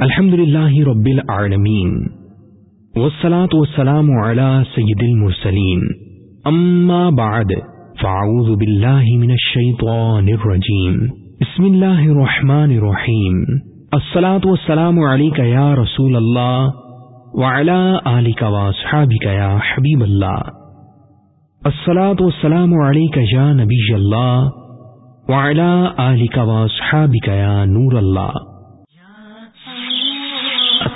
الحمد للہ رب العالمین والصلاة والسلام على سید المرسلین. اما بعد، فاعوذ باللہ من الشیطان الرجیم. بسم اللہ الرحمن الرحیم. الصلاة والسلام علیکہ یا رسول اللہ وعلى آلک واصحابک یا حبیب اللہ. الصلاة والسلام علیکہ یا نبی اللہ وعلى آلک واصحابک یا نور اللہ.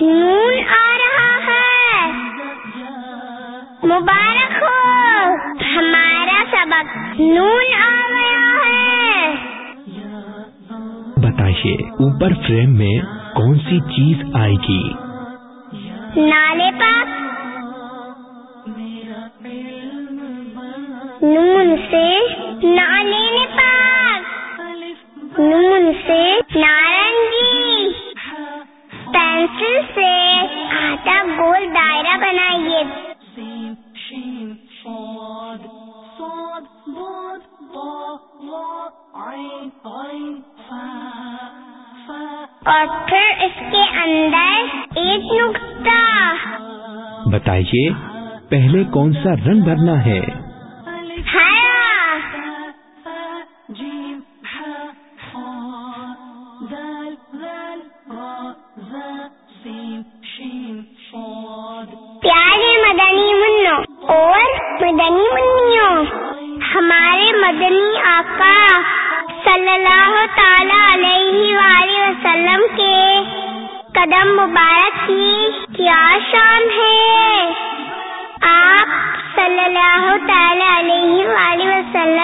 نون آ رہا ہے۔ مبارک ہو۔ ہمارا سبق نون آ گیا ہے۔ بتائیے اوپر فریم میں کون سی چیز آئے گی؟ نالے پاک۔ نون سے نالے پاک۔ نون سے نارنگی بتائیے پہلے کون سا رنگ بھرنا ہے۔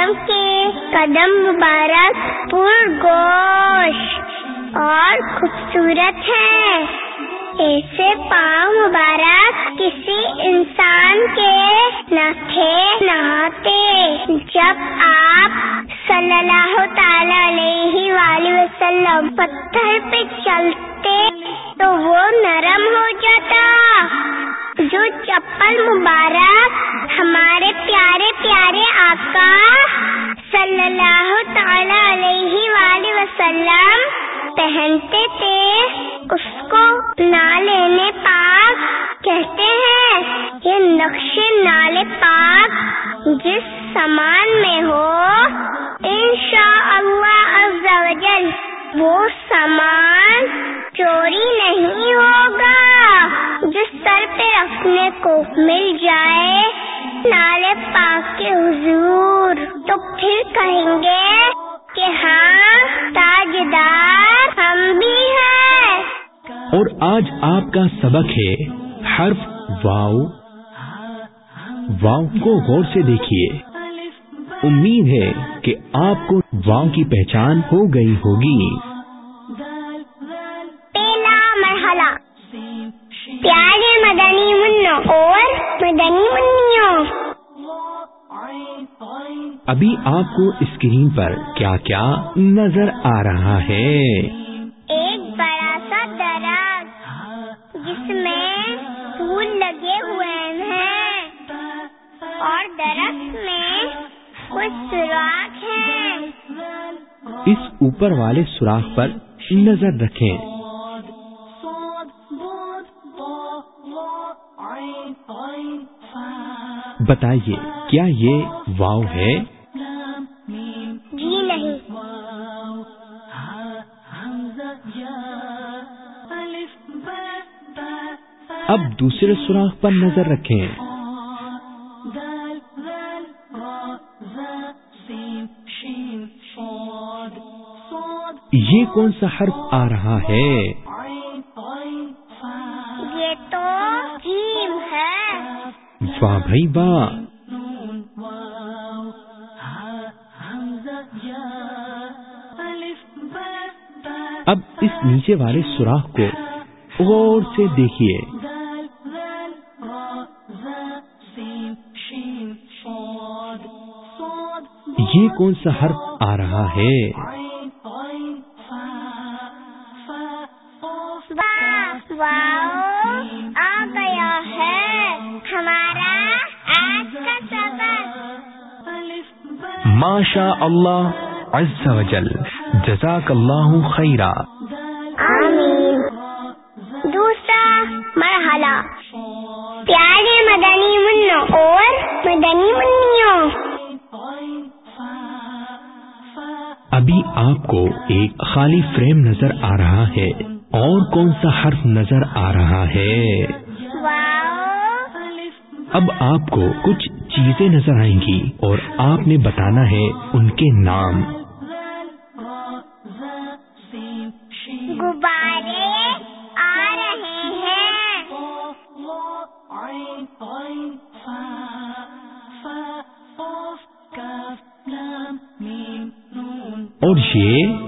وسلم کے قدم مبارک، پر گوش اور خوبصورت ہے۔ ایسے پاؤں مبارک کسی انسان کے نہ تھے نہاتے جب آپ صلی اللہ تعالی علیہ وآلہ وسلم پتھر پہ چلتے تو وہ نرم ہو جاتا۔ جو چپل مبارک، ہمارے پیارے پیارے آقا وسلم پہنتے تھے، اس کو نالے پاک کہتے ہیں۔ یہ نقش نالے پاک جس سامان میں ہو انشاء اللہ وہ سامان چوری نہیں ہوگا۔ جس سر پہ رکھنے کو مل جائے، نالے پاک کے حضور تو پھر کہیں گے کہ ہاں تاجدار ہم بھی ہیں۔ اور آج آپ کا سبق ہے حرف واؤ واؤ کو غور سے دیکھیے۔ امید ہے کہ آپ کو واؤ کی پہچان ہو گئی ہوگی۔ پہلا مرحلہ۔ پیارے مدنی منوں اور مدنی منوں ابھی آپ کو اسکرین پر کیا کیا نظر آ رہا ہے؟ ایک بڑا سا درخت جس میں پھول لگے ہوئے ہیں اور درخت میں کچھ سوراخ ہیں۔ اس اوپر والے سوراخ پر نظر رکھیں۔ بتائیے کیا یہ واؤ ہے؟ دوسرے سوراخ پر نظر رکھیں۔ یہ کون سا حرف آ رہا ہے؟ یہ تو جیم ہے۔ واہ بھائی واہ۔ اب اس نیچے والے سوراخ کو غور سے دیکھیے۔ یہ کون سا حرف آ رہا ہے؟ آ گیا ہے ہمارا آج کا سبق ماشا اللہ عز و جل جزاک اللہ خیرہ آمین۔ دوسرا مرحلہ۔ پیارے مدنی منوں اور مدنی منوں آپ کو ایک خالی فریم نظر آ رہا ہے اور کون سا حرف نظر آ رہا ہے؟ اب آپ کو کچھ چیزیں نظر آئیں گی اور آپ نے بتانا ہے ان کے نام۔ اور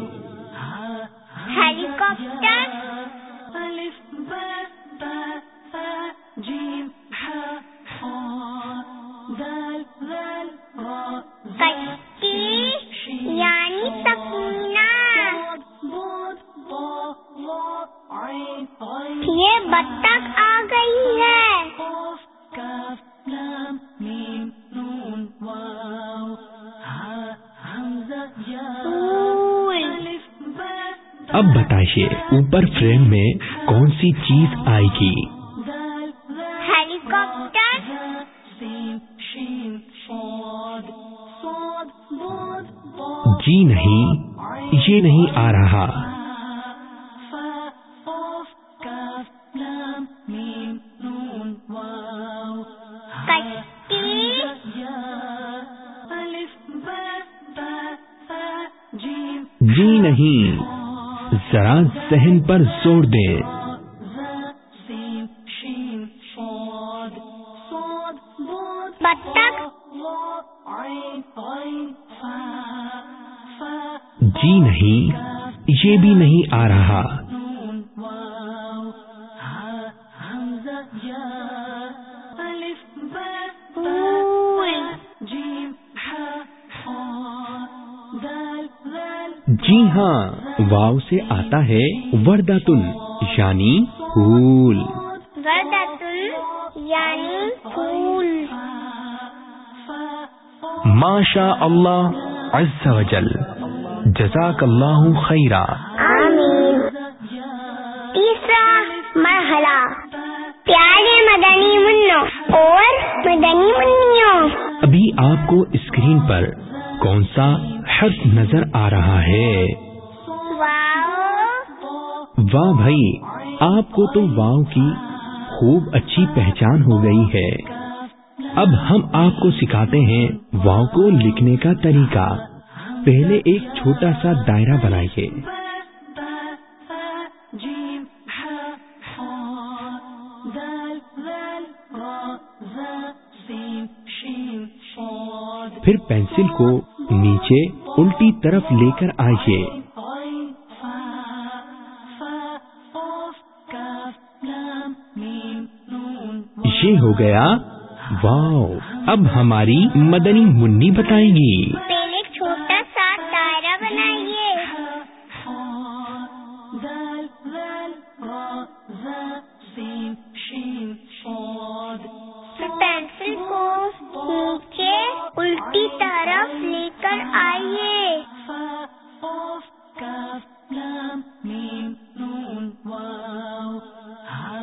کون سی چیز آئے گی ہیلی کاپٹر جی نہیں یہ نہیں آ رہا۔ جی نہیں ذرا ذہن پر زور دیں۔ جی نہیں یہ بھی نہیں آ رہا۔ جی ہاں واو سے آتا ہے ورداتن یعنی پھول۔ وردتن یعنی پھول۔ ماشا اللہ عز و جل۔ جزاک اللہ خیرہ آمین۔ تیسرا مرحلہ۔ پیارے مدنی منوں اور مدنی منوں ابھی آپ کو اسکرین پر کون سا حرف نظر آ رہا ہے؟ واہ بھائی آپ کو تو واؤ کی خوب اچھی پہچان ہو گئی ہے۔ اب ہم آپ کو سکھاتے ہیں واؤ کو لکھنے کا طریقہ۔ پہلے ایک چھوٹا سا دائرہ بنائیے۔ پھر پینسل کو نیچے الٹی طرف لے کر آئیے۔ یہ ہو گیا۔ واؤ، اب ہماری مدنی منی بتائیں گی۔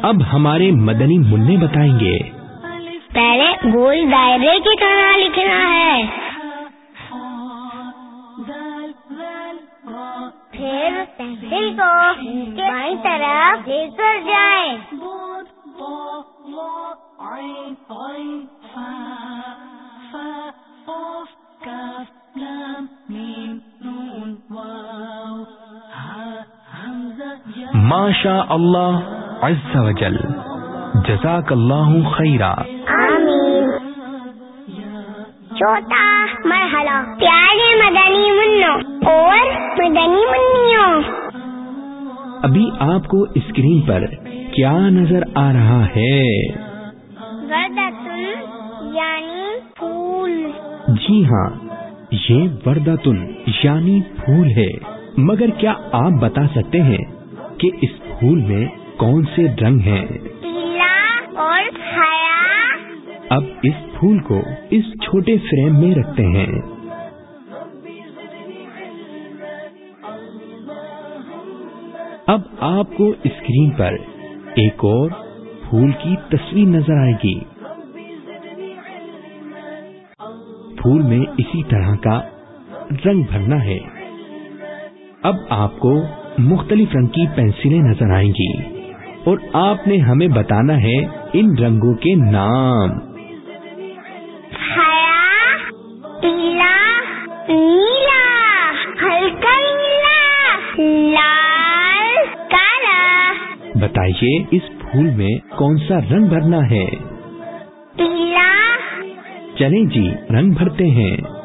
اب ہمارے مدنی منع بتائیں گے۔ پہلے گول دائرے کی طرح لکھنا ہے۔ پھر پینسل کو بائیں طرف لے کر جائیں۔ ماشا اللہ عز و جل جزاک اللہ خیرہ آمین. چوتھا مرحلہ. پیارے مدنی منوں اور مدنی منوں ابھی آپ کو اسکرین پر کیا نظر آ رہا ہے؟ وردتن یعنی پھول. جی ہاں یہ ورداتن یعنی پھول ہے۔ مگر کیا آپ بتا سکتے ہیں کہ اس پھول میں کون سے رنگ ہیں؟ پیلا اور ہرا۔ اب اس پھول کو اس چھوٹے فریم میں رکھتے ہیں۔ اب آپ کو اسکرین پر ایک اور پھول کی تصویر نظر آئے گی۔ پھول میں اسی طرح کا رنگ بھرنا ہے۔ اب آپ کو مختلف رنگ کی پینسلیں نظر آئیں گی۔ اور آپ نے ہمیں بتانا ہے ان رنگوں کے نام۔ ہرا پیلا نیلا ہلکا نیلا لال کالا۔ بتائیے اس پھول میں کون سا رنگ بھرنا ہے؟ پیلا۔ چلیں جی رنگ بھرتے ہیں۔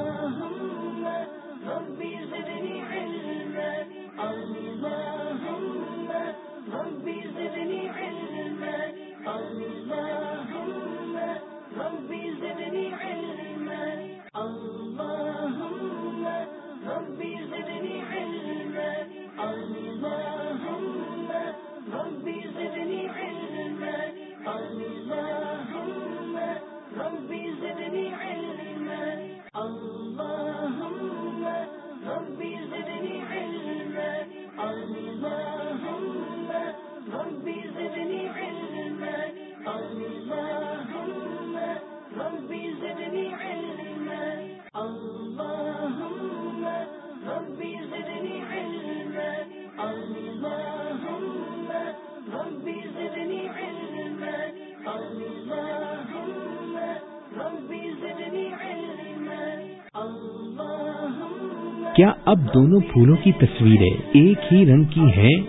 کیا اب دونوں پھولوں کی تصویریں ایک ہی رنگ کی ہیں؟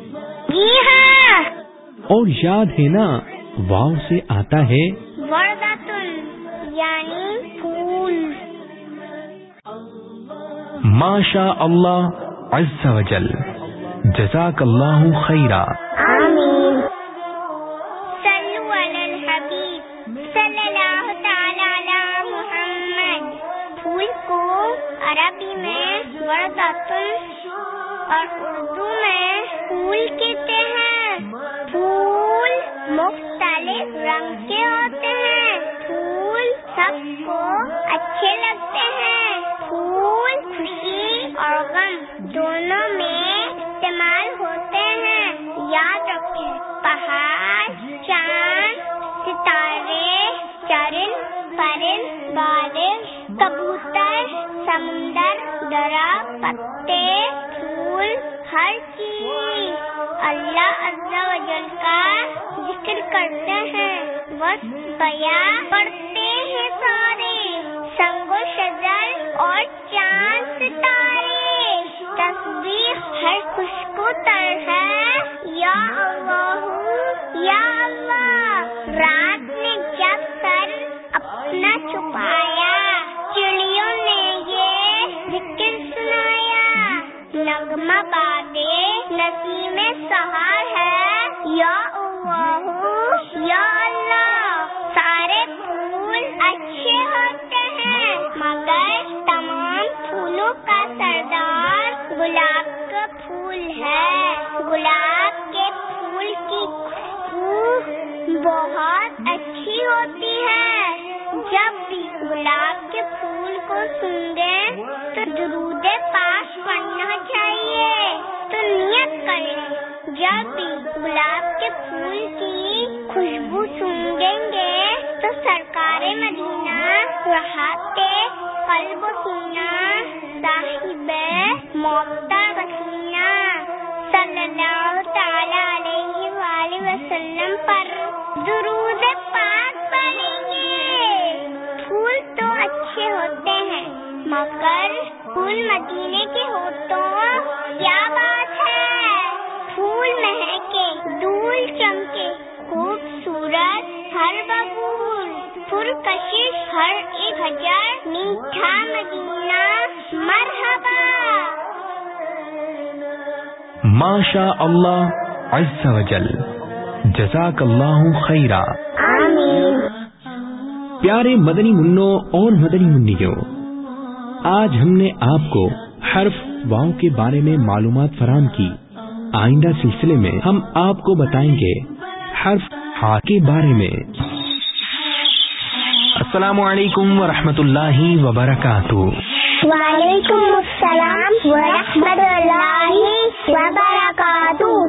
جی ہاں۔ اور یاد ہے نا واؤ سے آتا ہے۔ یعنی پھول۔ ماشا اللہ عز و جل۔ جزاک اللہ خیرہ آمین۔ صلو علی الحبیب۔ صلی اللہ تعالی پھول کو عربی میں وردتن اور اردو میں پھول کہتے ہیں پھول مختلف رنگ کے ہوتے ہیں پھول سب کو اچھے لگتے ہیں پھول خوشی اور غم دونوں میں استعمال ہوتے ہیں یاد رکھیں پہاڑ چرن پرن بارش کبوتر سمندر درا پتے پھول ہر چیز اللہ عز و جل کا ذکر کرتے ہیں بس بیاں کرتے ہیں سارے سنگ و شجر اور چاند ستارے تصویر ہر خوشبو تر ہے یا اللہ یا اللہ رات نے اپنا چھپایا، چڑیوں نے یہ ذکر سنایا۔ نغمہ بادے، نسیم سہار ہے۔ یا اللہ یا اللہ، سارے پھول اچھے ہوتے ہیں۔ مگر تمام پھولوں کا سردار گلاب کا پھول ہے۔ اچھی ہوتی ہے۔ جب بھی گلاب کے پھول کو سنگے، تو درود پاک پڑھنا چاہیے۔ تو نیت کریں، جب بھی گلاب کے پھول کی خوشبو سونگیں گے، تو سرکار مدینہ راحت قلب و سینا صاحب موتا وسینہ صلی اللہ تعالی علیہ وآلہ وسلم پر درود پاک پڑھیں گے پھول تو اچھے ہوتے ہیں مگر پھول مدینے کے ہو تو کیا بات ہے پھول مہکے دھول چمکے خوبصورت ہر ببول پرکشش ہر ایک ہزار میٹھا مدینہ مرحبا ماشا اللہ عز و جل جزاک اللہ خیرہ پیارے مدنی منوں اور مدنی منیوں آج ہم نے آپ کو حرف واؤ کے بارے میں معلومات فراہم کی۔ آئندہ سلسلے میں ہم آپ کو بتائیں گے حرف ہا کے بارے میں۔ السلام علیکم ورحمۃ اللہ وبرکاتہ۔ وعلیکم السلام ورحمۃ اللہ وبرکاتہ۔